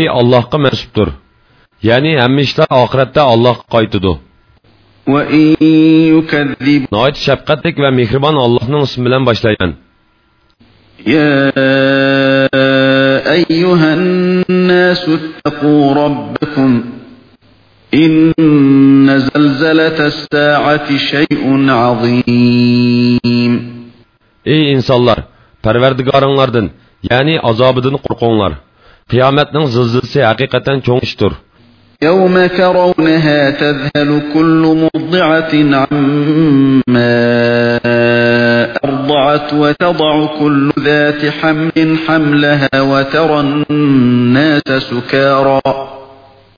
mukofoti Allohga mansubdir. Ya'ni hamma ishlar oxiratda Allohga qaytadi. وإن يكذب Noit shafqatlik va mehribon Allohning ismi bilan boshlayman. يا أيها الناس اتقوا ربكم إن زلزلة الساعة شيء عظيم Ey insonlar, Parvardigoringlardan, ya'ni azobidan qo'rqinglar. Qiyomatning zilzilasi haqiqatan cho'ng ishdir. يوم ترونها تذهل كل مرضعة عما أرضعت وتضع كل ذات حمل حملها وترى الناس سكارى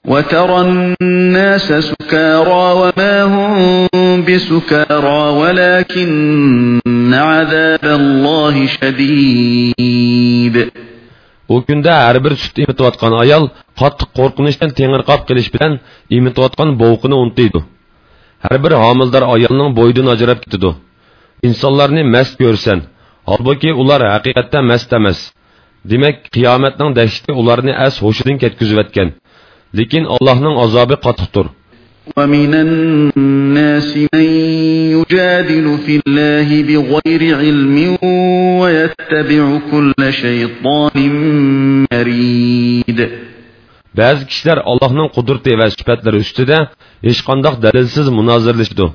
وترى الناس سكارى وما هم بسكارى ولكن عذاب الله شديد u kunda har bir sut emitayotgan ayol qattiq qo'rqinishdan tengirqab qilish bilan emitayotgan bovuqini unutiydi har bir homildor ayolning bo'yidan ajrab ketadi. Insonlarni mast ko'rsan holbuki ular haqiqatda mast emas. Demak qiyomatning dahshati ularni as hushidan ketkazayotgan lekin allohning azobi qattiqdir. ومن الناس من يجادل في الله بغير علم ويتبع كل شيطان مريد ba'zi kishilar allohning qudrati va sifatlari ustida hech qandoq dalilsiz munozirlashdi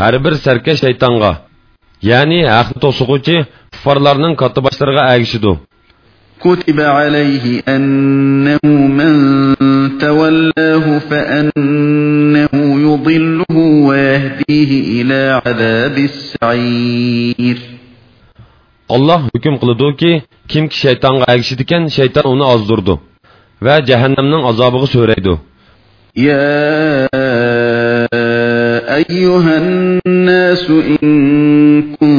har bir sarkash shaytonga ya'ni haqni to'sig'uvchi kuffarlarning katta boshlariga agishidi كتب عليه أنه من تولاه فأنه يضله ويهديه إلى عذاب السعير alloh hukm qilidiki kimki shaytonga agishadigan shayton uni ozdirdi va jahannamning azobiga so'raydi يا أيها الناس إن كنتم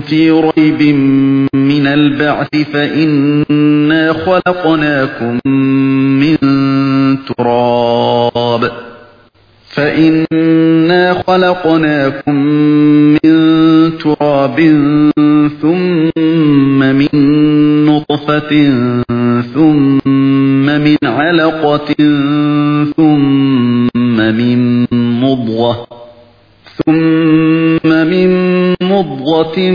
في ريب من البعث فإنا خلقناكم من تراب فإنا خلقناكم من تراب ثم من نطفة ثم من علقة ثم من مضغة ثم من مضغة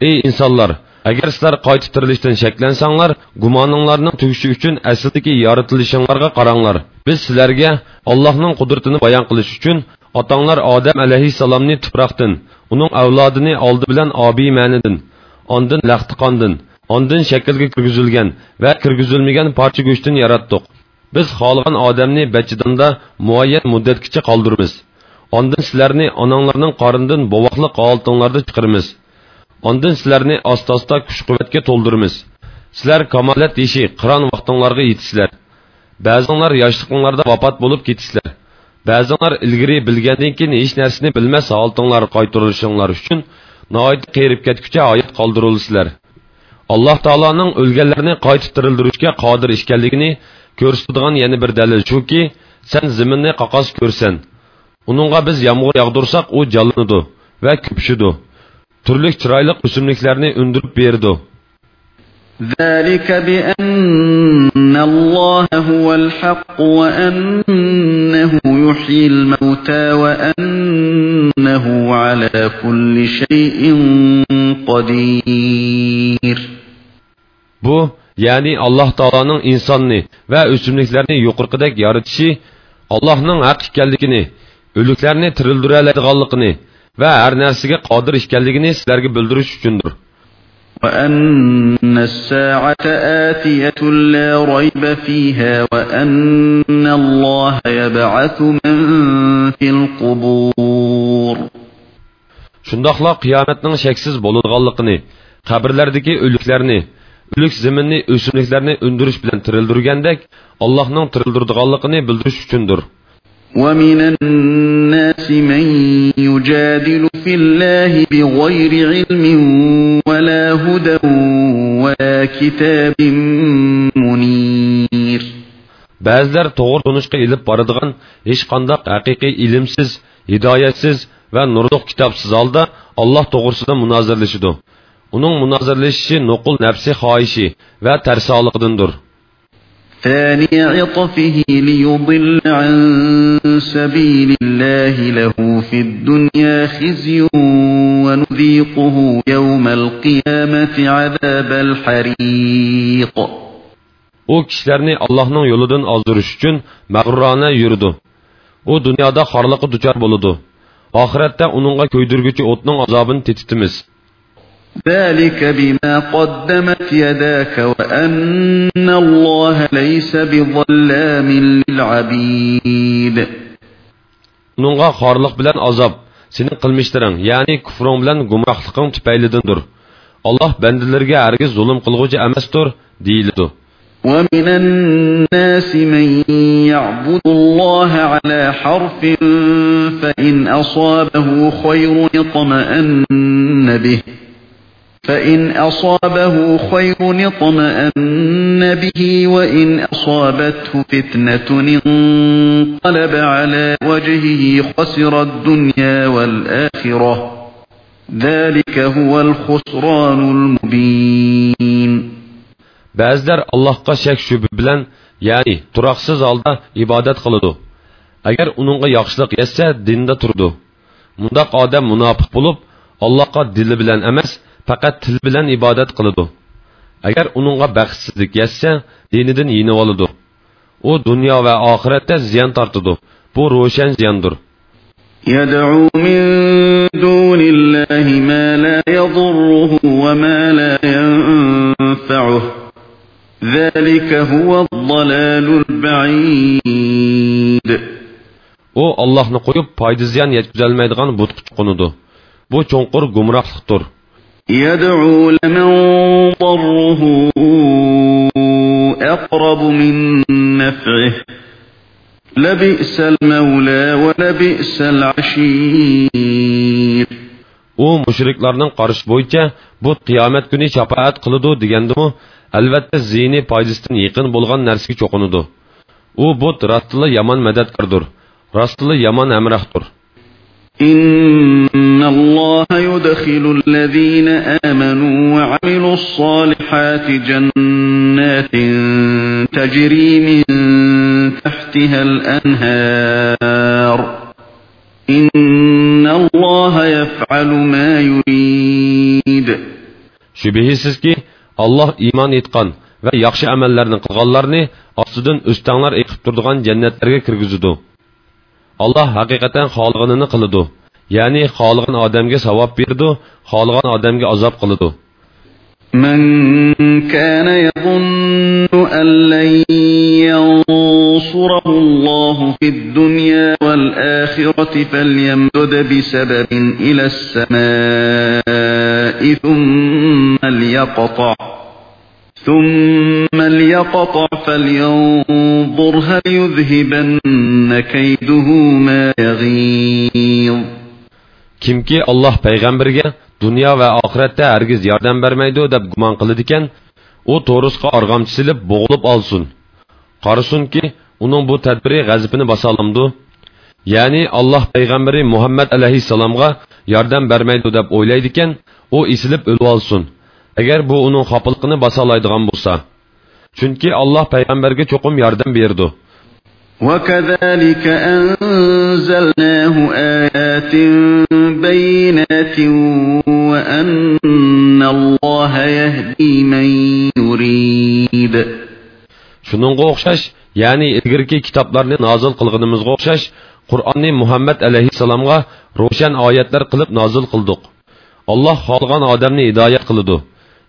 ey insonlar agar sizlar qayta tirilishdan shaklansanglar gumoninglarning tugishi uchun aslidagi yoritilishinglarga qaranglar biz sizlarga allohning qudratini bayon qilish uchun otanglar odam alayhissalomni tuproqdan uning avlodini oldi bilan obiy ma'nidan ondin laxti ondin shaklga kirgizilgan va kirgizilmagan parcha go'shtdan yaratdik biz xohlagan odamni bachidanda muayyan muddatgacha qoldiramiz ondin sizlarni onanglarning qorindan bovoqli holtinglarda chiqaramiz Ondan sizlarni asta-asta kuch-quvvatga to'ldiramiz. Sizlar kamolat yeshi qiron vaqtinglarga yetisizlar. Ba'zinglar yoshliqinglarda vafot bo'lib ketisizlar. Ba'zinglar ilgari bilgandan keyin hech narsani bilmas holtinglar qaytarilishinglar uchun noyat qerib ketguncha oyat qoldirilsizlar. Alloh taoloning o'lganlarni qayta tirildirishga qodir ekanligini ko'rsatadigan yana bir dalil shuki sen zaminni qaqos ko'rsan uningga biz yomg'ir yog'dirsak u jallanadi va ko'pishidi turli chiroyli o'simliklarni undirib berdi ذلك بأن الله هو الحق وأنه يحيي الموتى وأنه على كل شيء قدير Bu, yani Allah Taala'nın insanını ve ösümlüklerini yuqorqidek yaratishi Allohning haq ekanligini, o'liklarni tirildiradiganligini va har narsaga qodir ekanligini sizlarga bildirish uchundir. وأن الساعة آتية لا ريب فيها وأن الله يبعث من في القبور Shundoqla qiyomatning shaksiz bo'ladiganligini, qabrlardagi o'liklarni, o'lik zaminni, o'simliklarni undirish bilan tirildirgandek, Allohning tirildirdiganligini bildirish uchundir. ومن الناس من يجادل في الله بغير علم ولا هدى ولا كتاب منير Ba'zilar to'g'ri tunishga ilib boradigan hech qanday haqiqiy ilmsiz, hidoyatsiz va nurliq kitobsiz holda Alloh to'g'risida munozirlashidi. Uning munozirlashishi nuqul nafsi xohishi va tarsoliqidandir. ثاني عطفه ليضل عن سبيل الله له في الدنيا خزي ونذيقه يوم القيامة عذاب الحريق u kishilarni allohning yo'lidan ozdirish uchun mag'rurona yurdi u dunyoda xorliqqa duchor bo'ladi oxiratda uningga ko'ydirguchi o'tning azobini tetitimiz ذلك بما قدمت يداك وأن الله ليس بظلام للعبيد. نونغا خارلق بلن عذاب سنين قلمشترن يعني كفرون بلن قمرخلقن تبايلدن دور الله بندلرگه هرگز ظلم قلغوجه امس دور ديلدو ومن الناس من يعبد الله على حرف فإن أصابه خير اطمأن به فإن أصابه خير اطمأن به وإن أصابته فتنة انقلب على وجهه خسر الدنيا والآخرة. ذلك هو الخسران المبين. بأزدر الله قشك شببلن يعني تراقصز على إبادت قلدو. Әгер оныңға яқшылық етсе, динді тұрды. Мұндақ адам мұнапық болып, Аллаққа ділі білен әмес, faqat til bilan ibodat qiladi agar uningga baxtsizlik yetsa dinidan yinib oladi u dunyo va oxiratda ziyon tortadi bu ro'shan ziyondir يدعو من دون الله ما لا يضره وما لا ينفعه ذلك هو الضلال البعيد u ollohni qo'yib foyda ziyon yetkazolmaydigan butqa chiqunidi bu cho'nqur gumrohlikdir يدعو لمن ضره أقرب من نفعه لبئس المولى ولبئس العشير u mushriklarning qarashi bo'yicha bu qiyomat kuni shafoat qiladi degandimu albatta ziyni foydasidan yaqin bo'lgan narsaga cho'qinadi u but rostli yomon madadkordir rostli yomon amrohdir إن الله يدخل الذين آمنوا وعملوا الصالحات جنات تجري من تحتها الأنهار إن الله يفعل ما يريد. شبهيسيز كي الله إيمان إتقان ويخشى أمال لرن قغال أصدن أستان لر جنات لرغة alloh haqiqatan xolig'inini qiladi ya'ni xolig'in odamga savob berdi xolig'an odamga azob qiladi من كان يظن أن لن ينصره الله في الدنيا والآخرة فليمدد بسبب إلى السماء ثم ليقطع ثم ليقطع فلينظر هل يذهبن كيده ما يغيظ kimki alloh payg'ambarga dunyo va oxiratda hargiz yordam bermaydi deb gumon qiladi ekan u to'risqa arg'amchi silib bo'g'ilib olsin qarasunki uning bu tadbiri g'azibini bosa olamdi ya'ni alloh payg'ambari muhammad alayhissalomga yordam bermaydi deb o'ylaydi ekan u isilib o'lib olsin agar bu uning xopilqini bosa oladigan bo'lsa chunki alloh payg'ambarga cho'qim yordam berdi وكذلك أنزلناه آيات بينات وأن الله يهدي من يريد Shuningga o'xshash, ya'ni ilgirki kitoblarni nozil qilganimizga o'xshash, Qur'onni Muhammad alayhissalomga ro'shan oyatlar qilib nozil qildik. Alloh xohlagan odamni hidoyat qiladi.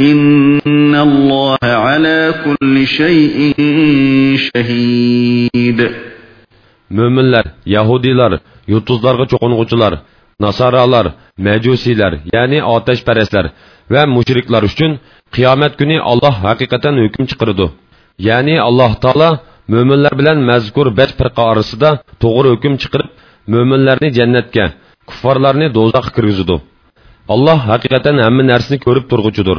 يوم القيامة إن الله على كل شيء شهيد Müminler, Yahudiler, yutuzlarga cho'qing'uvchilar nasoralar majusiylar ya'ni otashparastlar va mushriklar uchun qiyomat kuni alloh haqiqatan hukm chiqaradi ya'ni alloh taolo mo'minlar bilan mazkur besh firqa orasida to'g'ri hukm chiqarib mo'minlarni jannatga kuffarlarni do'zaxga kirgizadi alloh haqiqatan hamma narsani ko'rib turg'uchidir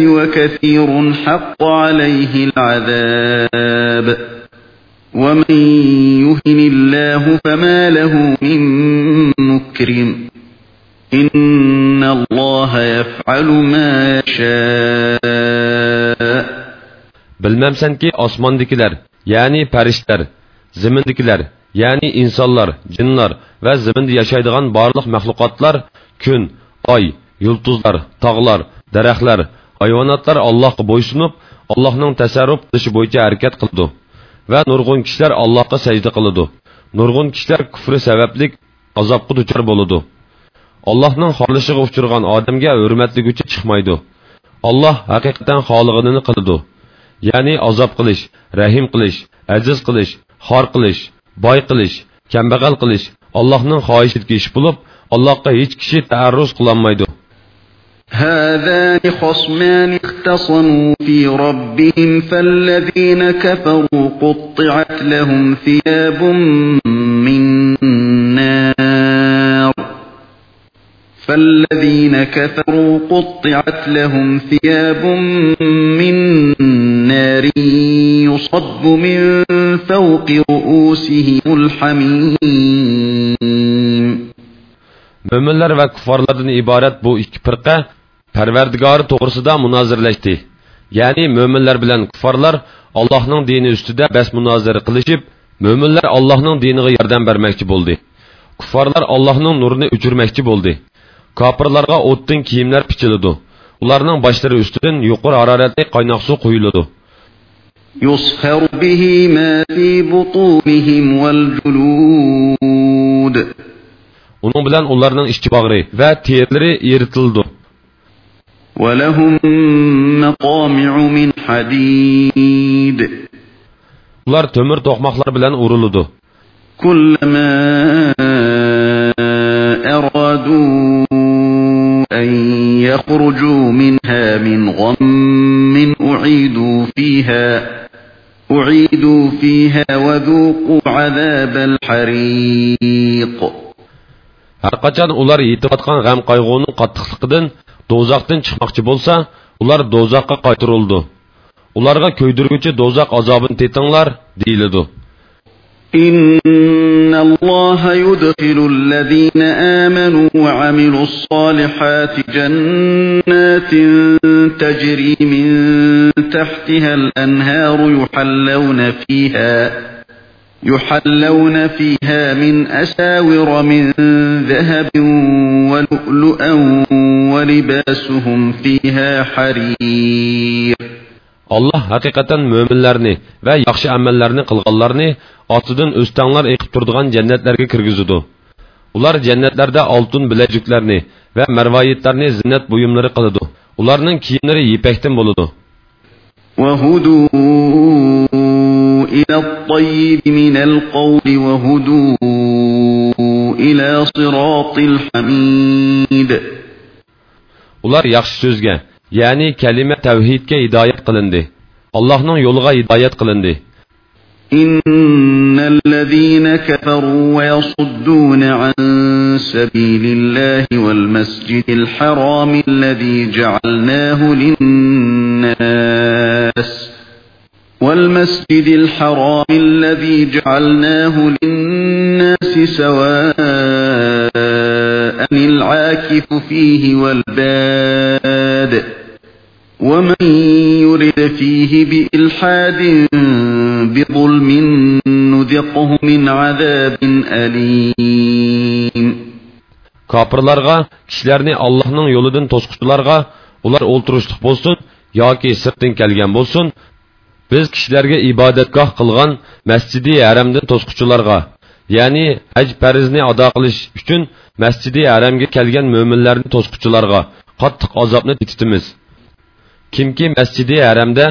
وكثير حق عليه العذاب ومن يهن الله فما له من مكرم إن الله يفعل ما يشاء Bilmemsenki osmondakilar, ya'ni farishtalar, zimindakilar, ya'ni insonlar, jinlar va ziminda yashaydigan barliq maxluqotlar kun, oy, yulduzlar, tog'lar, daraxtlar, hayvonotlar Allohga bo'ysunib, Allohning tasarruf qilishi bo'yicha harakat qildi. va nurg'un kishilar allohga sajda qiladi. Nurg'un kishilar kufri sabablik azobga duchor bo'ladi. Allohning xohlishiga uchirgan odamga hurmatliguchi chiqmaydi. Alloh haqiqatan xolig'ini qiladi. Ya'ni azob qilish rahim qilish aziz qilish xor qilish boy qilish kambag'al qilish allohning xohishidagi ish bo'lib allohga hech kishi taarruz qilolmaydi هذان خصمان اختصموا في ربهم فالذين كفروا قطعت لهم ثياب من نار فالذين كفروا قطعت لهم ثياب من نار يصب من فوق رؤوسهم الحميم Möminlər və küffarlardan ibarət bu iki firqə parvardigori to'g'risida munozirlashdi ya'ni mo'minlar bilan kuffarlar allohning dini ustida bas munozara qilishib mo'minlar allohning diniga yordam bermoqchi bo'ldi kuffarlar allohning nurini o'chirmoqchi bo'ldi kofirlarga o'tdan kiyimlar pichiladi ularning boshlari ustidan yuqori haroratli qaynoq suv quyiladi يصهر به ما في بطونهم والجلود uning bilan ularning ishchi bag'ri va terlari eritildi ولهم مقامع من حديد ular temir to'qmoqlar bilan uriladi كلما أرادوا أن يخرجوا منها من غم أعيدوا فيها أعيدوا فيها وذوقوا عذاب الحريق har qachon ular yetayotgan g'am qayg'uning qattiqligidan do'zaxdan chiqmoqchi bo'lsa ular do'zaxga qaytarildi ularga ko'ydirguvchi do'zax azobini tetinglar deyiladi إن الله يدخل الذين آمنوا وعملوا الصالحات جنات تجري من تحتها الأنهار يحلون فيها يحلون فيها من أساور من ذهب ولؤلؤا ولباسهم فيها حرير Allah haqiqatan mo'minlarni va yaxshi amallarni qilganlarni otidan o'stanglar eqib turadigan jannatlarga kirgizadi. Ular jannatlarda oltin bilajuklarni va marvoyitlarni zinnat buyumlari qiladi. Ularning kiyimlari yipakdan bo'ladi. وهدوا إلى الطيب من القول وهدوا إلى صراط الحميد Ular yaxshi so'zga, ya'ni kalima tavhidga hidoyat qilindi. Allohning yo'liga hidoyat qilindi. إن الذين كفروا ويصدون عن سبيل الله والمسجد الحرام الذي جعلناه للناس والمسجد الحرام الذي جعلناه للناس سواء العاكف فيه والباد ومن يرد فيه بإلحاد بظلم نذقه من عذاب أليم Kapırlarga, kişilerini Allah'ın yoludun toskuçularga, ular olturuşluk bolsun, yoki sirtin kelgen bolsun, biz kishilarga ibodatgoh qilgan masjidi haramdan to'squchilarga ya'ni haj farizni ado qilish uchun masjidi haramga kelgan mo'minlarni to'squchilarga qattiq azobni tititimiz kimki masjidi haramda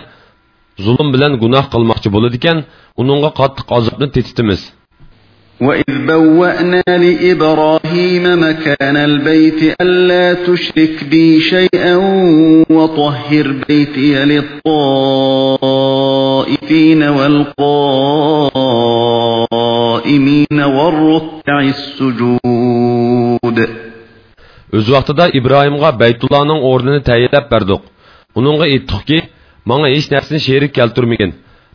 zulm bilan gunoh qilmoqchi bo'ladi ekan uningga qattiq azobni tetitimiz وإذ بوأنا لإبراهيم مكان البيت ألا تشرك بي شيئا وطهر بيتي للطائفين والقائمين والركع السجود Öz vaqtida İbrahimga Baytullahning o'rnini tayinlab berdik. Uningga aytdikki, menga hech narsani sherik keltirmagin.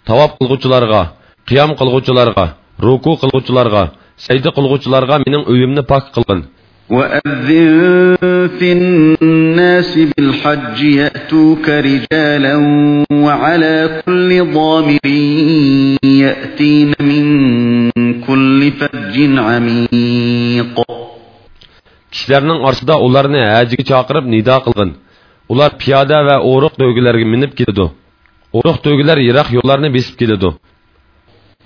Tavob qilguvchilarga, qiyom qilguvchilarga, ruku qilguvchilarga, sajda qilguvchilarga mening uyimni pok qilgin. وأذن في الناس بالحج يأتوك رجالا وعلى كل ضامر يأتين من كل فج عميق Kishilarning orasida ularni hajiga chaqirib nido qilgin. Ular piyoda va o'riq to'gilarga minib keladi. O'riq to'gilar yiroq yo'llarni besib keladi.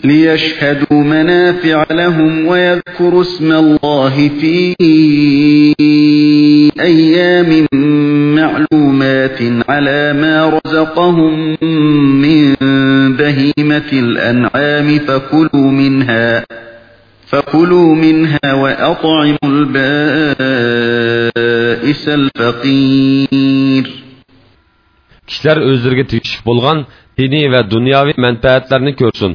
ليشهدوا منافع لهم ويذكروا اسم الله في أيام معلومات على ما رزقهم من بهيمة الأنعام فكلوا منها فكلوا منها وأطعموا البائس الفقير Kishilar o'zlariga tegishib bo'lgan diniy va dunyoviy manfaatlarni ko'rsin.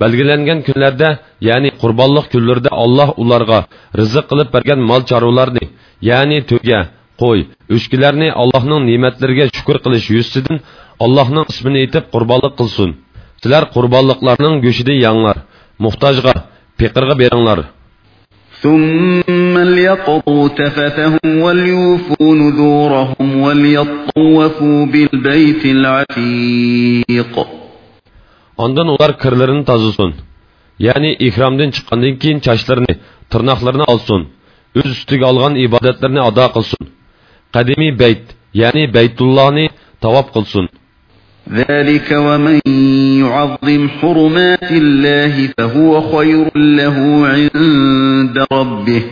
Belgilangan kunlarda ya'ni qurbonliq kunlarida Alloh ularga rizq qilib bergan mol chorvalarni ya'ni to'ga qo'y o'shkilarni Allohning ne'matlariga shukr qilish yuzidan Allohning ismini aytib qurbonlik qilsin sizlar qurbonliqlarning go'shida yanglar muhtojga peqirga beringlar ثم ليقضوا تفتهم وليوفوا نذورهم وليطوفوا بالبيت العتيق Ondan ular kirlarini tozasin. Ya'ni ihromdan chiqqandan keyin chachlarini, tirnoqlarini olsin. O'z ustiga olgan ibodatlarni ado qilsin. Qadimiy bayt, ya'ni Baytullohni tavob qilsin. ذلك ومن يعظم حرمات الله فهو خير له عند ربه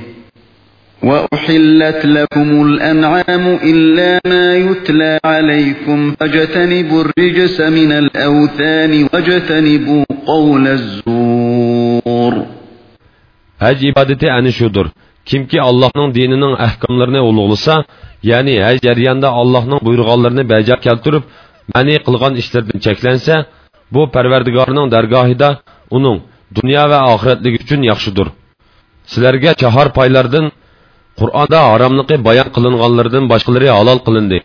وأحلت لكم الأنعام إلا ما يتلى عليكم فاجتنبوا الرجس من الأوثان واجتنبوا قول الزور. هج إبادتي أني شدر كم كي الله نن دينن أحكام لرن أولغلسا يعني هج جريان دا الله نن بيرغال لرن بيجا كالتورب مني قلغان إشتردن چكلنسا بو پروردگار نن درگاهي دا أنون دنيا و آخرتلي جن يخشدر سلرگه چهار پايلردن Qur'onda haromligi bayon qilinganlardan boshqalari halol qilindi.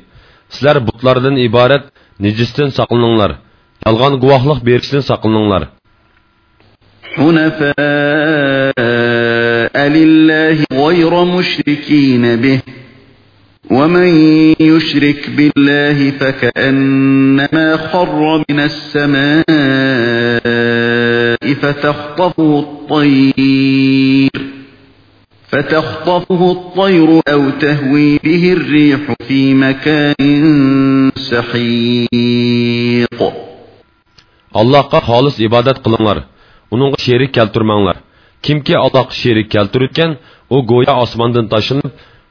Sizlar butlardan iborat nejisdan saqlaninglar. Yolg'on guvohlik berishdan saqlaninglar. حنفاء لله غير مشركين به ومن يشرك بالله فكأنما خر من السماء فتخطفه الطير فتخطفه الطير أو تهوي به الريح في مكان سحيق. الله قال خالص عبادة قلنلار ونوغ شيري كالترمانلار كم كي الله شيري كالترتكن أو غويا أسماندن تاشن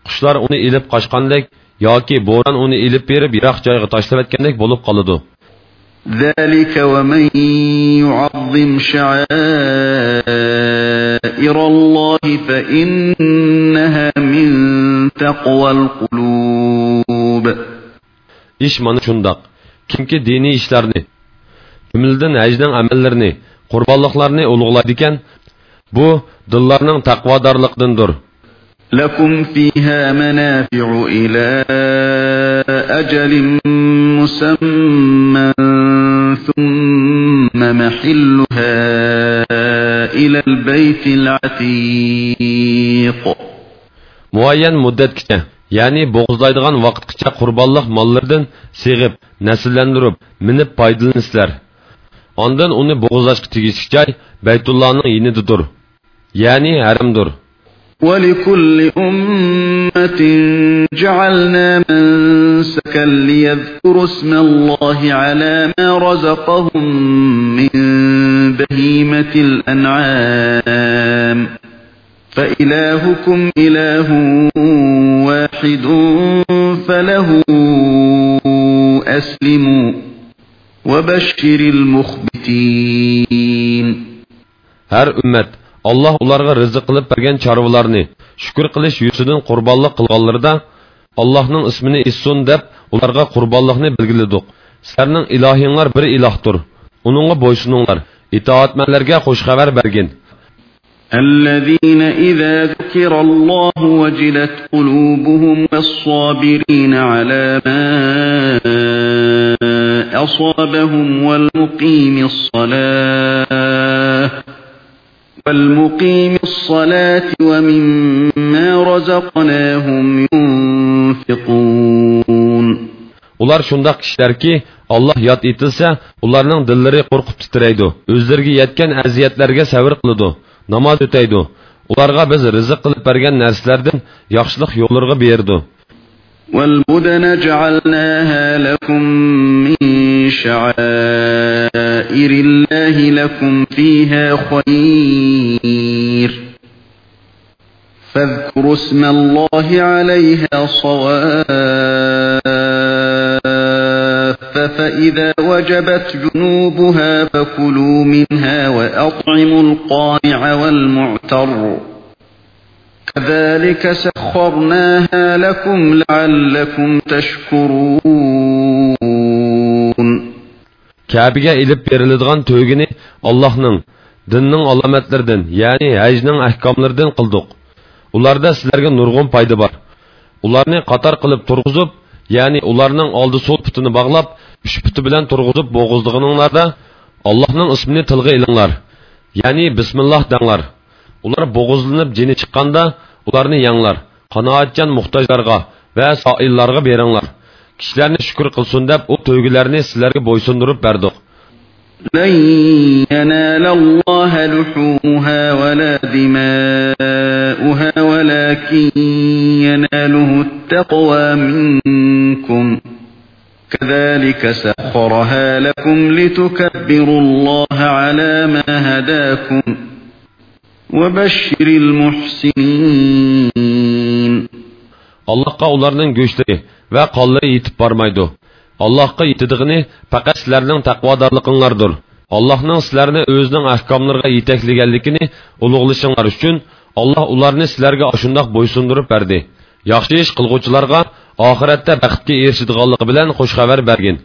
قشلار اوني إلب قشقان لك ياكي بوران اوني إلب بير براخ جايغ تاشتبتكن لك بولوب قلدو ذلك ومن يعظم شعائر الله فإنها من تقوى القلوب ish mana shundoq kimki diniy ishlarni jumladan hajning amallarini qurbonliqlarni ulug'laydi ekan bu dillarning taqvodorliqdandir لكم فيها منافع إلى أجل مسمى ثم محلها إلى البيت العتيق muayyan muddatgacha ya'ni bo'g'izlaydigan vaqtgacha qurbonliq mollardan seg'ib nasllantirib minib foydalansizlar ondan uni bo'g'izlashga tegishli joy baytullohning yinididir ya'ni haramdir ولكل أمة جعلنا منسكا ليذكروا اسم الله على ما رزقهم من بهيمة الأنعام فإلهكم إله واحد فله أسلموا وبشر المخبتين har ummat alloh ularga rizq qilib bergan chorvalarni shukur qilish yuzidan qurbonlik qilganlarida allohning ismini issun deb ularga qurbonlikni belgiladik sizlarning ilohinglar bir ilohdir uningga bo'ysuninglar itoatmanlarga xush xabar bergin. الذين إذا ذكر الله وجلت قلوبهم والصابرين على ما أصابهم والمقيم الصلاة والمقيم الصلاة ومما رزقناهم ينفقون. Ular shundoq kishilarki alloh yod etilsa ularning dillari qo'rqib titraydi o'zlariga yetgan aziyatlarga savr qiladi namoz o'taydi ularga biz rizq qilib bergan narsalardan yaxshilik yo'llarga berdi والبدن جعلناها لكم من شعائر الله لكم فيها خير فاذكروا اسم الله عليها صواف فإذا وجبت جنوبها فكلوا منها وأطعموا القانع والمعتر كذلك سخرناها لكم لعلكم تشكرون kabiga ilib beriladigan to'ygini allohning dinning alomatlaridan ya'ni hajning ahkomlaridan qildik ularda sizlarga nurg'un foyda bor ularni qator qilib turg'izib ya'ni ularning oldi so'l putini bog'lab uch puti bilan turg'izib bo'g'izdig'ininglarda allohning ismini tilga ilinglar ya'ni bismilloh danglar ular bo'g'izlanib jini chiqqanda ularni yanglar qanoatchan muhtojlarga va soillarga beringlar kishilarni shukur qilsin deb u to'ygilarni sizlarga bo'ysundirib berdik لن ينال الله لحومها ولا دماؤها ولكن يناله التقوى منكم كذلك سخرها لكم لتكبروا الله على ما هداكم وبشر المحسنين allohga ularning go'shtlari va qonlari yetib bormaydi allohga yetidig'ini faqat sizlarning taqvodorliginglardir allohning sizlarni o'zining ahkomlariga yetaklaganligini ulug'lashinglar uchun alloh ularni sizlarga shundoq bo'ysundirib berdi Yaxshi ish qilg'uvchilarga oxiratda baxtga erishadiganligi bilan xushxabar bergin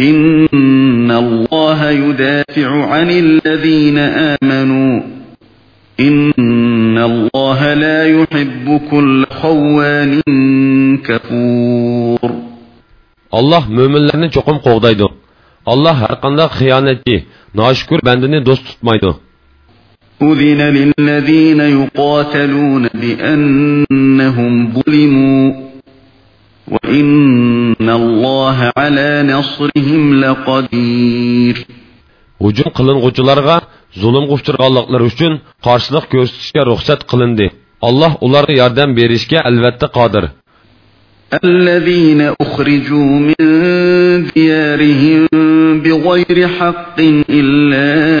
إن الله يدافع عن الذين آمنوا إن الله لا يحب كل خوان كفور alloh mo'minlarni cho'qim qo'g'daydi alloh har qanday xiyonatchi noshukur bandini do'st tutmaydi أذن للذين يقاتلون بأنهم ظلموا وإن الله على نصرهم لقدير hujum qiling'uvchilarga zulmga uchirganliklari uchun qarshilik ko'rsatishga ruxsat qilindi alloh ularga yordam berishga albatta qodir الذين أخرجوا من ديارهم بغير حق إلا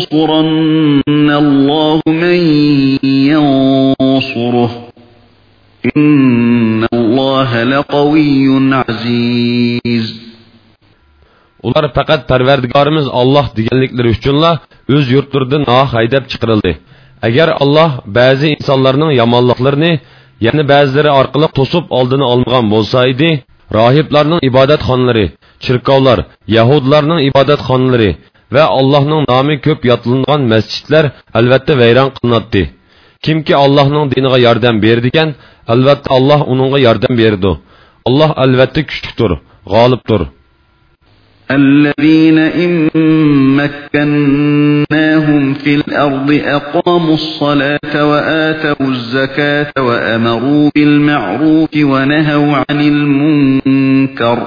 ولينصرن الله من ينصره إن الله لقوي عزيز Ular faqat Parvardigorimiz Alloh deganliklari uchunla o'z yurtlaridan noh haydab chiqarildi. agar alloh ba'zi insonlarning yomonliklarini yana ba'zilari orqali to'sib oldini olmagan bo'lsa edi rohiblarning ibodatxonalari chirkovlar yahudlarning ibodatxonalari va allohning nomi ko'p yodlangan masjidlar albatta vayron qilinadi kimki allohning diniga yordam berdigan albatta alloh uningga yordam berdi alloh albatta kuchlidir g'olibdir الذين إن مكناهم في الأرض أقاموا الصلاة وآتوا الزكاة وأمروا بالمعروف ونهوا عن المنكر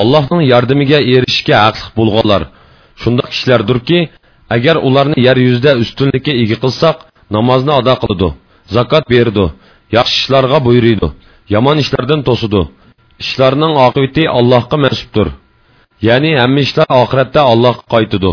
Allah'ın yardımıga erişishga haqliq bo'lganlar shundoq kishilardirki agar ularni yer yuzida ustunlikka ega qilsak namozni ado qiladi zakot berdi yaxshi ishlarga buyuriydi yomon ishlardan to'sidi ishlarning oqibati allohga mansubdir ya'ni hamma ishlar oxiratda allohga qaytidi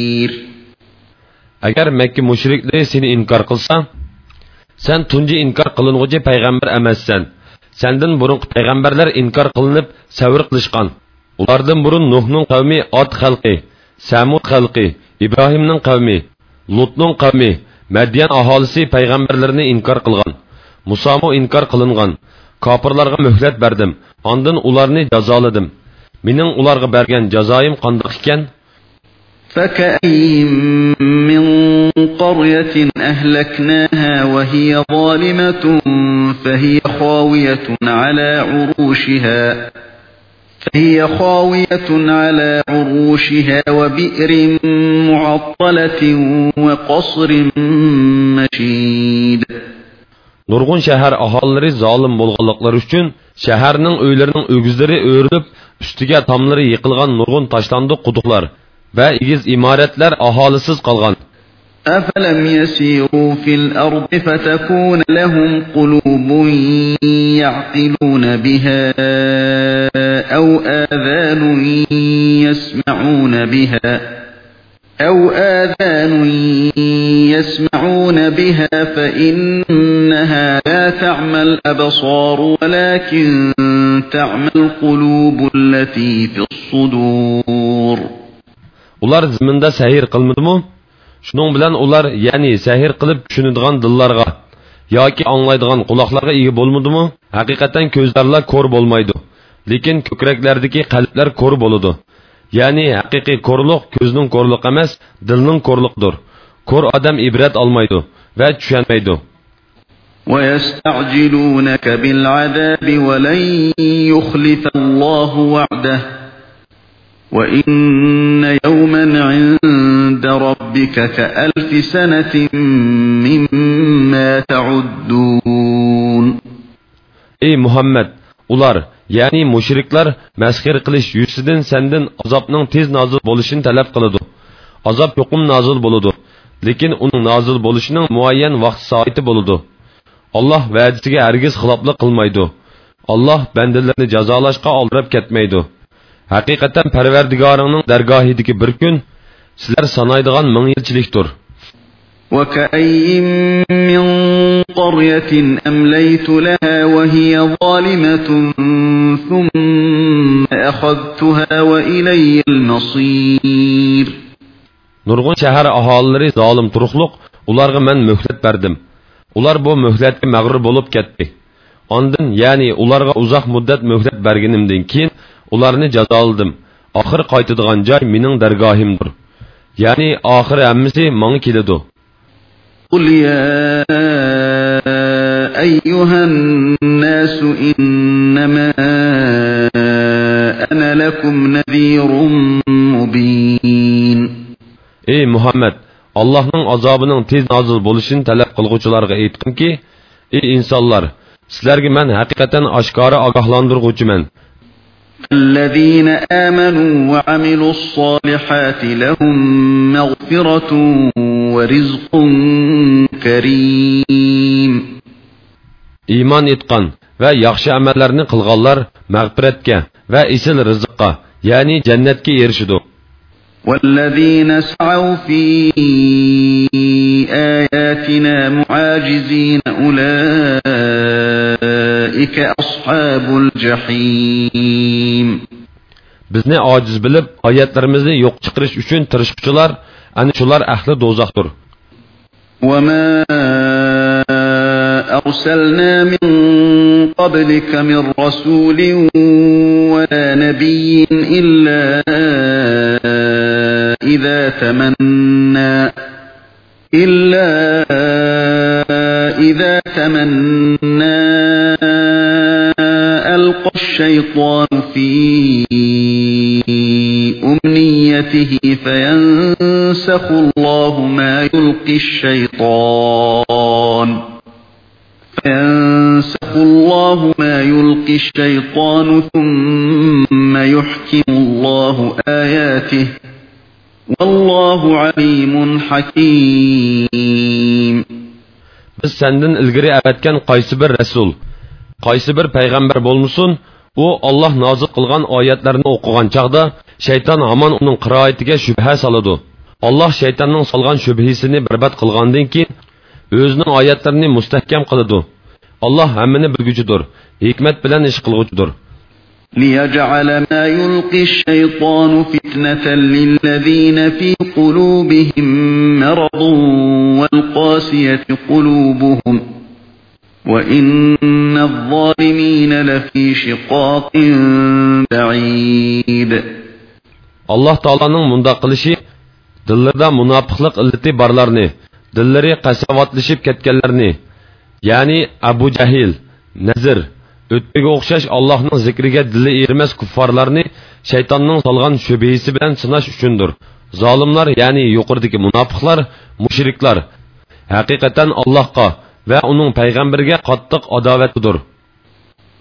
agar makka mushriklari seni inkor qilsa sen tunji inkor qilinguchi payg'ambar emassan sandan burungi payg'ambarlar inkor qilinib savr qilishgan ulardan burun nuhning qavmi ot xalqi samud xalqi ibrohimning qavmi lutning qavmi Мәдиян аһалысы пайғамбарларны инкар қылған. Мусаму инкар қылынған. Капырларға мөхләт бердім. Андан уларны жазаладым. Менің уларга берген жазайым қандық екен? فكأين من قرية أهلكناها وهي ظالمة فهي خاوية على عروشها فهي خاوية على عروشها وبئر معطلة وقصر مشيد Nurgun şəhər ahaliləri zalim bolğanlıqları üçün şəhərinin öylərinin ögüzləri örülüb, üstüge tamları yıqılğan nurgun taşlandı quduqlar və igiz imarətlər ahalisiz qalğan. أفلم يسيروا في الأرض فتكون لهم قلوب يعقلون بها أو آذان يسمعون بها أو آذان يسمعون بها فإنها لا تعمى الأبصار ولكن تعمى القلوب التي في الصدور Ular zimində səhir qılmıdımı? shuning bilan ular ya'ni sehr qilib tushunadigan dillarga yoki anglaydigan quloqlarga ega bo'lmadimi haqiqatan ko'zlarlar ko'r bo'lmaydi lekin ko'kraklardagi qalblar ko'r bo'ladi ya'ni haqiqiy ko'rliq ko'zning ko'rliq emas dilning ko'rliqdir ko'r odam ibrat olmaydi va tushunmaydi ويستعجلونك بالعذاب ولن يخلف الله وعده وَإِنَّ يَوْمًا عِندَ رَبِّكَ كَأَلْفِ سَنَةٍ مِّمَّا تَعُدُّونَ Ey Muhammed! Ular, yani müşrikler, mezhir kılıç yüzsüdün senden azapının tez nazıl boluşun talep kılıdı. Azap yokum nazıl boludu. Lekin onun nazıl boluşunun muayyen vakt saati boludu. Allah vədisigə hərgiz xilaplı qılmaydı. Allah bəndələrini cəzalaşqa aldırıb getməydi. Haqiqatan parvardigoringning dargohidagi bir kun sizlar sanaydigan ming yilchilikdir وكأين من قرية أمليت لها وهي ظالمة ثم أخذتها وإلي المصير nurg'un shahar aholilari zolim turuqliq ularga man muhlat berdim ular bu muhlatga mag'rur bo'lib ketdi ondin ya'ni ularga uzoq muddat muhlat berganimdan keyin ularni jazoladim oxiri qaytadigan joy mening dargohimdir ya'ni oxiri hammasi manga keladi قل يا أيها الناس إنما أنا لكم نذير مبين ey muhammad allohning azobining tez nozil bo'lishini talab qilg'uvchilarga aytqinki ey insonlar sizlarga man haqiqatan oshkora ogohlantirg'uvchiman الذين آمنوا وعملوا الصالحات لهم مغفرة ورزق كريم. iymon etgan va yaxshi amallarni qilganlar mag'firatga va isil rizqqa ya'ni jannatga erishidi والذين سعوا في آياتنا معاجزين أولئك أصحاب الجحيم. Bizni ojiz bilib oyatlarimizni yo'q chiqarish uchun tirishquchilar ana shular ahli do'zaxdir وما أرسلنا من قبلك من رسول ولا نبي إلا إذا تمنى إلا إذا تمنى ألقى الشيطان في أمنيته فينسخ الله ما يلقي الشيطان فينسخ الله ما يلقي الشيطان ثم يحكم الله آياته والله عليم حكيم biz senden ilgari avatgan qaysi bir rasul qaysi bir payg'ambar bo'lmasin u olloh nozil qilgan oyatlarni o'qigan chog'da shayton hamon uning qiroatiga shubha soladi alloh shaytonning solgan shubhisini barbod qilgandan keyin o'zining oyatlarini mustahkam qiladi alloh hammani bilguchidir hikmat bilan ish qilg'uchidir ليجعل ما يلقي الشيطان فتنة للذين في قلوبهم مرض والقاسية قلوبهم وإن الظالمين لفي شقاق بعيد alloh taoloning mundoq qilishi dillarda munofiqlik illati borlarni dillari qasavatlaşib ketganlarni ya'ni abu jahil nazir o'tpiga o'xshash allohning zikriga dili ermas kuffarlarni shaytonning solgan shubhisi bilan sinash uchundir zolimlar ya'ni yuqoridagi munofiqlar mushriklar haqiqatan allohga va uning payg'ambariga qattiq adovatlidir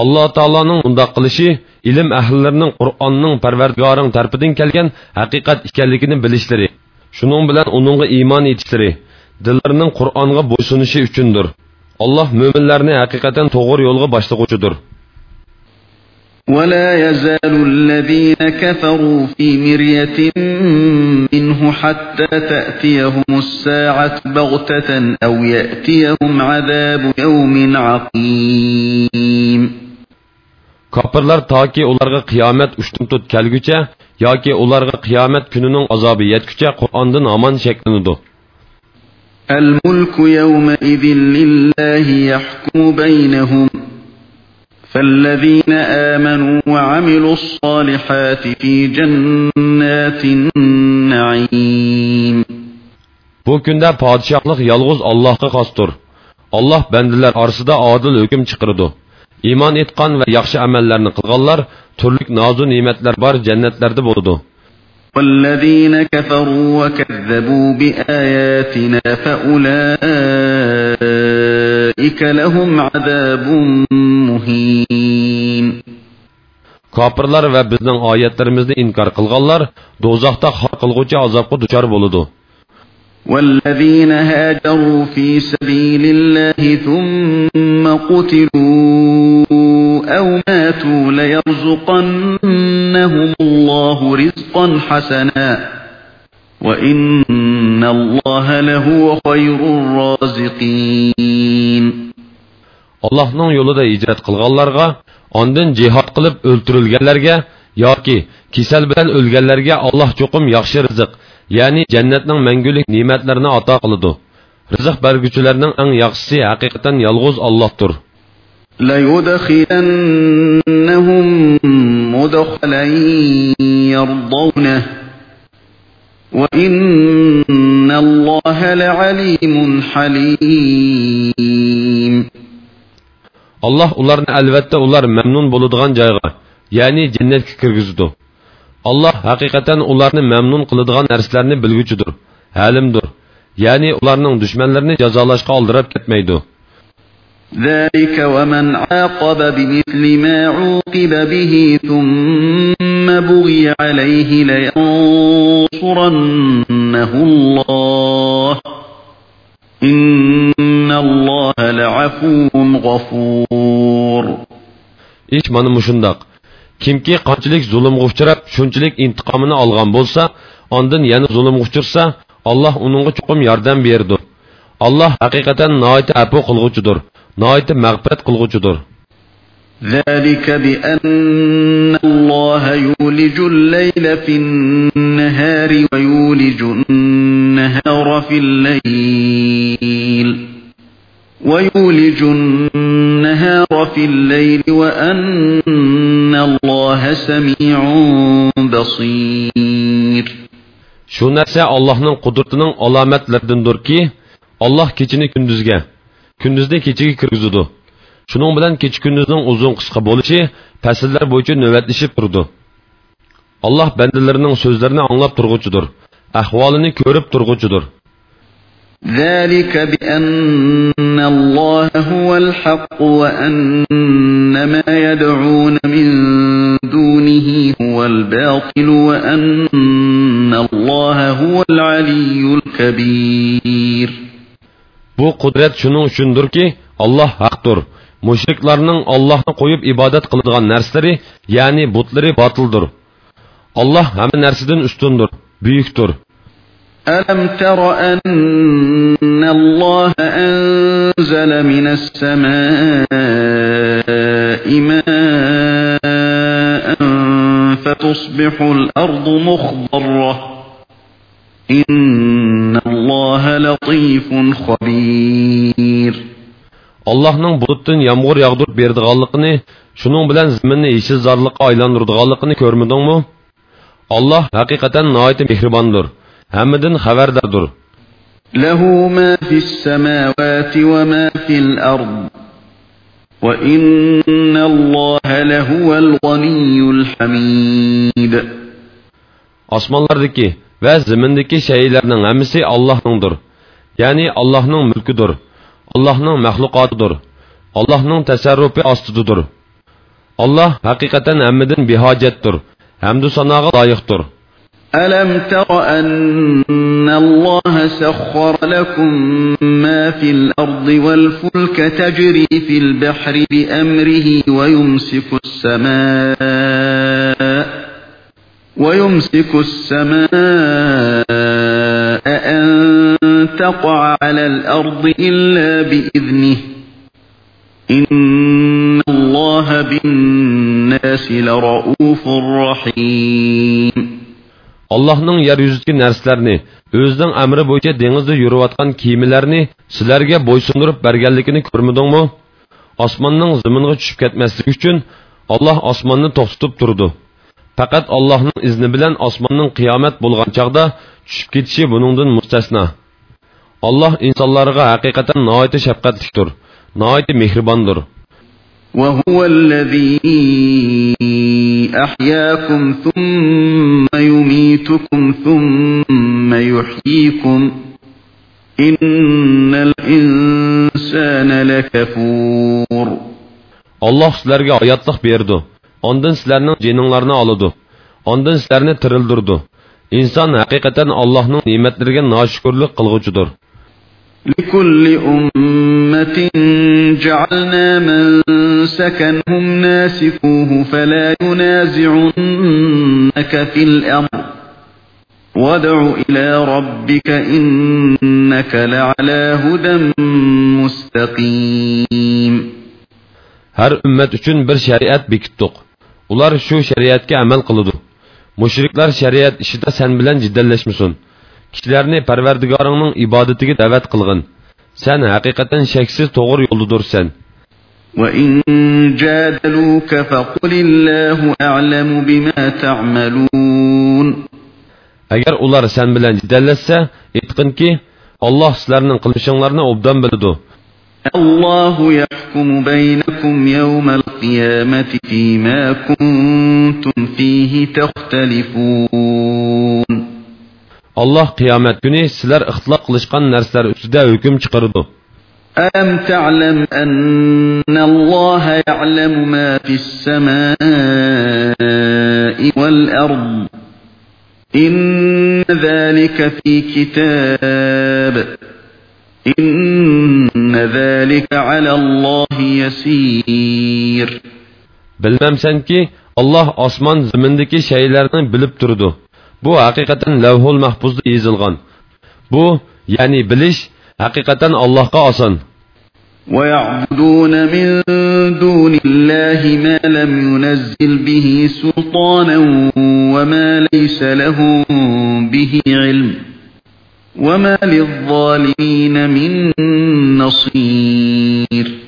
Alloh taoloning undoq qilishi ilm ahllarining qur'onning parvardigoring tarafidan kelgan haqiqat ekanligini bilishlari shuning bilan uningga iymon etishlari dillarining qur'onga bo'ysunishi uchundir alloh mo'minlarni haqiqatan to'g'ri yo'lga boshlag'uchidir ولا يزال الذين كفروا في مرية منه حتى تأتيهم الساعة بغتة أو يأتيهم عذاب يوم عقيم Kapırlar taki ularga qiyomat ushtin tut kelgucha yoki ularga qiyomat kunining azobi yetgucha Qur'ondan aman shaklanadi. الملك يومئذ لله يحكم بينهم فالذين آمنوا وعملوا الصالحات في جنات النعيم Bu kunda podshohlik yolg'iz Allohga xosdir. Alloh bandalar orasida adil hukm chiqaradi. Iymon etgan va yaxshi amallarni qilganlar turli nozu ne'matlar bor jannatlarda bo'ladi. والذين كفروا وكذبوا بآياتنا فأولئك لهم عذاب مهين. Kafirlar və bizning oyatlarimizni inkor qilganlar dozoqda xor qilguvchi azobga duchor bo'ladi. والذين هاجروا في سبيل الله ثم قتلوا أو ماتوا ليرزقنهم الله رزقا حسنا. وإن الله لهو خير الرازقين. Allah'ın yolida icret qilganlarga, ondan jihad qilib o'ltirilganlarga yoki kasal bilan o'lganlarga Alloh cho'qim yaxshi rizq, ya'ni jannatning mangulik ne'matlarini ato qiladi rizq berguvchilarning eng yaxshisi haqiqatan yolg'iz Allohdir ليدخلنهم مدخلا يرضونه وإن الله لعليم حليم Allah ularni albatta ular mamnun bo'ladigan joyga, ya'ni jannatga kirgizdi. alloh haqiqatan ularni mamnun qiladigan narsalarni bilguchidir halimdir ya'ni ularning dushmanlarini jazolashga oldirab ketmaydi ذلك ومن عاقب بمثل ما عوقب به ثم بغي عليه لينصرنه الله إن الله لعفو غفور إيش من مشندق kimki qanchalik zulmga uchrab shunchalik intiqomini olgan bo'lsa ondan yana zulmga uchirsa alloh uningga chuqum yordam berdi alloh haqiqatan noiti apu qilg'uchidir noiti mag'firat qilg'uchidir ذلك بأن الله يولج الليل في النهار ويولج النهار في الليل ويولج النهار في الليل وأن الله سميع بصير Şu narsa Allah'ın kudretinin alametlerindendir ki, Allah keçini gündüzge, gündüzde keçiga kirgizidu. Şunun bilan kechi kunduzning uzun qisqa bo'lishi fasllar bo'yicha navbatlashib turdi. Alloh bandalarining so'zlarini anglab turg'uchidir, ahvolini ko'rib turg'uchidir. ذلك بأن الله هو الحق وأن ما يدعون من دونه هو الباطل وأن الله هو العلي الكبير Bu kudret şunun üçündür ki Allah haktır. Müşriklarının Allah'ını koyup ibadet kılıdığan nersleri yani butları batıldır. Allah hemen nersiden üstündür, büyüktür. أَلَمْ تَرَ أَنَّ اللَّهَ أَنزَلَ مِنَ السَّمَاءِ مَاءً فَتُصْبِحُ الْأَرْضُ مُخْضَرَّةً إِنَّ اللَّهَ لَطِيفٌ خَبِيرٌ Allah'ın buluttan yağmur yağdırıp berdiğanlığını, şunun bilen zeminni yeşil zarlıqqa aylandırduğanlığını görmedin mi? Allah hakikaten nayeti mehribandır. hammadan xabardordir له ما في السماوات وما في الأرض وإن الله لهو الغني الحميد osmonlardagi va zimindagi shaylarning hammasi Allohningdir. Ya'ni Allohning mulkidir. Allohning maxluqotidir. Allohning tasarrufi ostidadir. Alloh haqiqatan hammadan behojatdir. Hamdu sanoga loyiqdir. ألم تر أن الله سخر لكم ما في الأرض والفلك تجري في البحر بأمره ويمسك السماء ويمسك السماء أن تقع على الأرض إلا بإذنه إن الله بِالنَّاسِ لَرَؤُوفٌ رَحِيمٌ Allah'ın yeryüzündeki nerslerini, özünün emri boyunca denizde yürüvatkan kimilerini sizlerge boysundurup bergenlikini görmedin mu? Osman'ın zımınına düşüp ketmesi için Allah osmanını tostutup durdu. Fakat Allah'ın izni bilan osmonning qiyomat bo'lgan chaqda tushib ketishi buningdan mustasno. Alloh insonlarga haqiqatan naayeti shafqatlidir, naayeti mehribondir. وهو الذي أحياكم ثم يميتكم ثم يحييكم إن الإنسان لكفور Allah sizlarga oyatliq berdi. Ondan sizlarning jininglarni oladi. Ondan sizlarni tirildirdi. İnson haqiqatan Allohning ne'matlariga noshukrlik qilg'uchidir. لكل أمة جعلنا من سكنهم ناسكوه فلا ينازعنك في الأمر وادع إلى ربك إنك لعلى هدى مستقيم Har ummat uchun bir shariat bekitdik. Ular shu shariatga amal qiladi. Mushriklar shariat ishida sen bilan jiddallashmasin. Kishilarni Parvardigoringning ibodatiga da'vat qilgin. Sen haqiqatan shaksiz to'g'ri yo'ldadursan. وإن جادلوك فقل الله أعلم بما تعملون Agar ular sen bilan jiddallashsa, aytqinki, Alloh sizlarning qilmishinglarni obdan biladi. الله يحكم بينكم يوم القيامة فيما كنتم فيه تختلفون Alloh qiyomat kuni sizlar ixtilof qilishgan narsalar ustida hukm chiqaradi. ألم تعلم أن الله يعلم ما في السماء والأرض إن ذلك في كتاب إن ذلك على الله يسير Bilmamsanki, Alloh osmon zimindagi shaylarni bilib turdi. Bu haqiqatan lavhul mahfuzda yozilgan. Bu, ya'ni bilish haqiqatan Allohga oson. ويعبدون من دون الله ما لم ينزل به سلطانا وما ليس لهم به علم وما للظالمين من نصير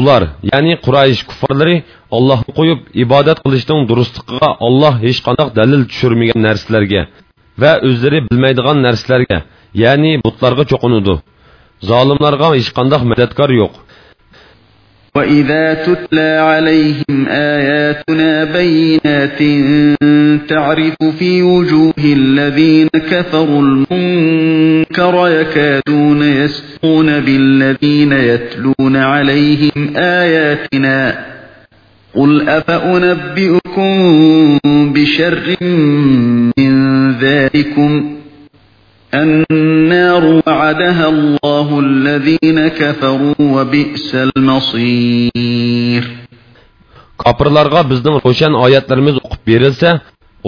Ular, ya'ni Quraysh kuffarlari Allohni qo'yib ibodat qilishning durustligiga Alloh hech qanday dalil tushirmagan narsalarga va o'zlari bilmaydigan narsalarga, ya'ni butlarga cho'qinadi. Zolimlarga hech qanday madadkor yo'q. وإذا تتلى عليهم آياتنا بينات تعرف في وجوه الذين كفروا المنكر يكادون يسقون بالذين يتلون عليهم آياتنا قل أفأنبئكم بشر من ذلكم النار وعدها الله الذين كفروا وبئس المصير Kapırlarga bizning ro'shan oyatlarimiz o'qib berilsa,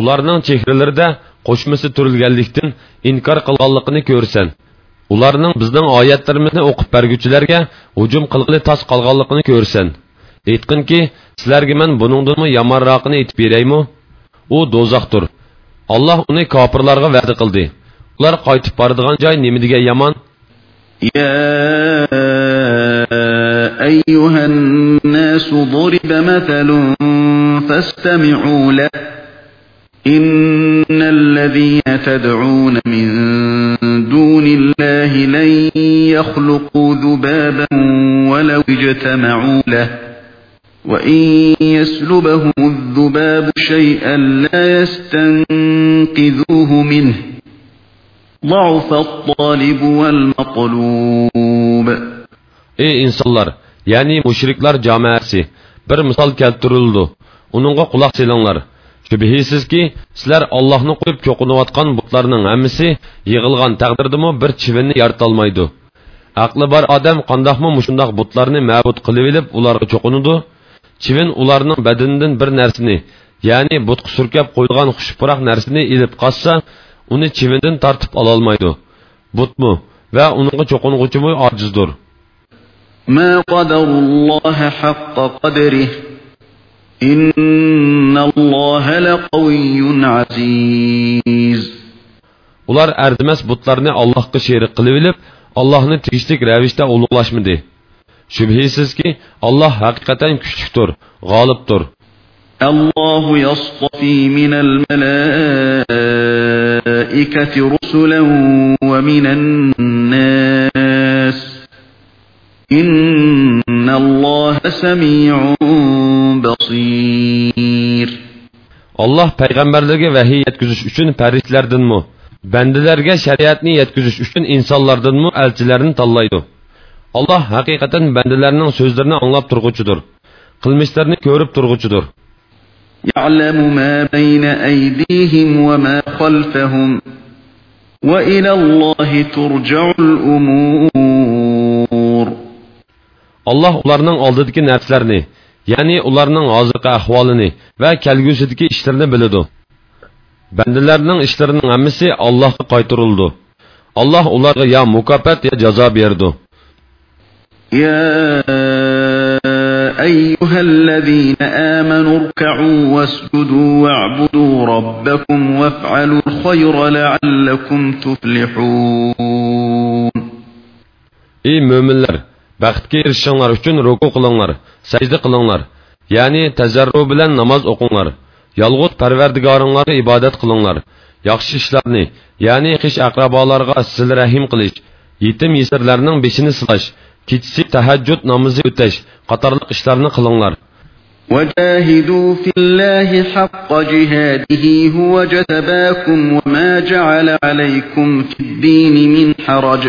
ularning chehralarida qo'shmasi turilganlikdan inkor qilganligini ko'rsan. Ularning bizning oyatlarimizni o'qib berguvchilarga hujum qilg'ili tas qolganligini ko'rsan. Aytqinki, sizlarga men buningdanmi yomonroqini aytib beraymi? U do'zaxdir. Alloh uni kofirlarga va'da qildi. Ular qaytib boradigan joy nima degan yomon? يا أيها الناس ضرب مثل فاستمعوا له إن الذين تدعون من دون الله لن يخلقوا ذبابا ولو اجتمعوا له وإن يسلبهم الذباب شيئا لا يستنقذوه منه ضعف الطالب والمطلوب Ey insonlar, ya'ni mushriklar jamoasi bir misol keltirildi. Uningga quloq selinglar. Shubhisizki, sizlar Allohni qo'yib cho'qinayotgan butlarning hammasi yig'ilgan taqdirdimi bir chivinni yaratolmaydi. Aqli bor odam qandoqmi mushundoq butlarni ma'bud qilib olib, ularga cho'qinadi? Chivin ularning badanidan bir narsani, ya'ni butqa surkab qo'yilgan xushpuroq narsani ilib qolsa, uni chivindan tortib ololmaydi. Butmi va uningga cho'qing'uchimi ojizdir. ما قدر الله حق قدره إن الله لقوي عزيز Ular arzimas butlarni Allohga sherik qilib olib, Allohni tegishli ravishda ulug'lashmadi. Shubhisizki, Alloh haqiqatan kuchlidir, g'olibdir. الله يصطفي من الملائكة رسلا ومن الناس إن الله سميع بصير Allah payg'ambarlarga vahiy yetkazish uchun farishtalardinmi, bandalarga shariatni yetkazish uchun insonlardinmi elchilarni tanlaydi. Allah haqiqatan bandalarning so'zlarini anglab turg'uchidir. Qilmishlarini ko'rib turg'uchidir. يعلم ما بين أيديهم وما خلفهم وإلى الله ترجع الأمور Allah ularning oldidagi narsalarni, ya'ni ularning hozirgi ahvolini va kelgusidagi ishlarini biladi. Bandalarning ishlarining hammasi Allohga qaytarildi. Allah ularga ya mukofot ya jazo berdi. يا أيها الذين آمنوا اركعوا واسجدوا واعبدوا ربكم وافعلوا الخير لعلكم تفلحون. إي مؤمنلر بخت كير شنلر شن ركو قلنلر سجد قلنلر يعني تزرو بلن نماز اقنلر يالغوت پروردگارنلر عبادت قلنلر يخشي شلرني يعني خش اقربالرغا سل رحم قلش يتم يسرلرنن بشني سلاش kechasi tahajjud namozi o'tash qatorliq ishlarni qilinglar. وجاهدوا في الله حق جهاده هو جتباكم وما جعل عليكم في الدين من حرج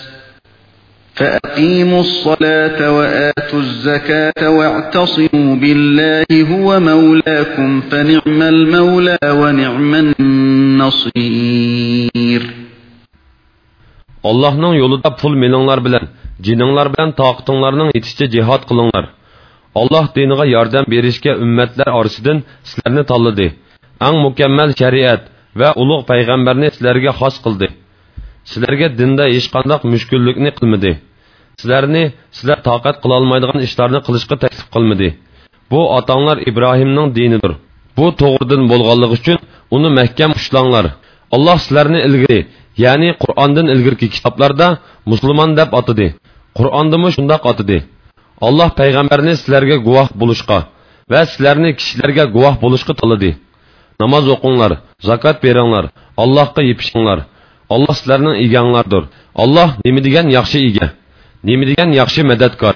فأقيموا الصلاة وآتوا الزكاة واعتصموا بالله هو مولاكم فنعم المولى ونعم النصير Allah'ın yolunda pul milinlar bilen, cininglar bilen taqtinlarının yetişçe cihat kılınlar. Allah diniga yardım berişke ümmetler arasından sizlerini talladı. En mükemmel şeriat ve ulug' peygamberini sizlerge has kıldı. Sizlerge dinde hiç qandaq müşküllükni qilmadi. Sizlarni sizlar toqat qila olmaydigan ishlarni qilishga taklif qilmadi. Bu otanglar Ibrohimning dinidir. Bu to'g'ridan bo'lganligi uchun uni mahkam ushlanglar. Allah sizlarni ilgari, ya'ni Qur'ondan ilgirki kitoblarda musulmon deb atadi. Qur'ondami shundoq atadi. Allah payg'ambarni sizlarga guvoh bo'lishqa va sizlarni kishilarga guvoh bo'lishqa tanladi. Namoz o'qinglar, zakot beringlar, Allohga yepishinglar. Allah sizlarning eganglardir. Allah nima degan yaxshi ega, nima degan yaxshi madadkor.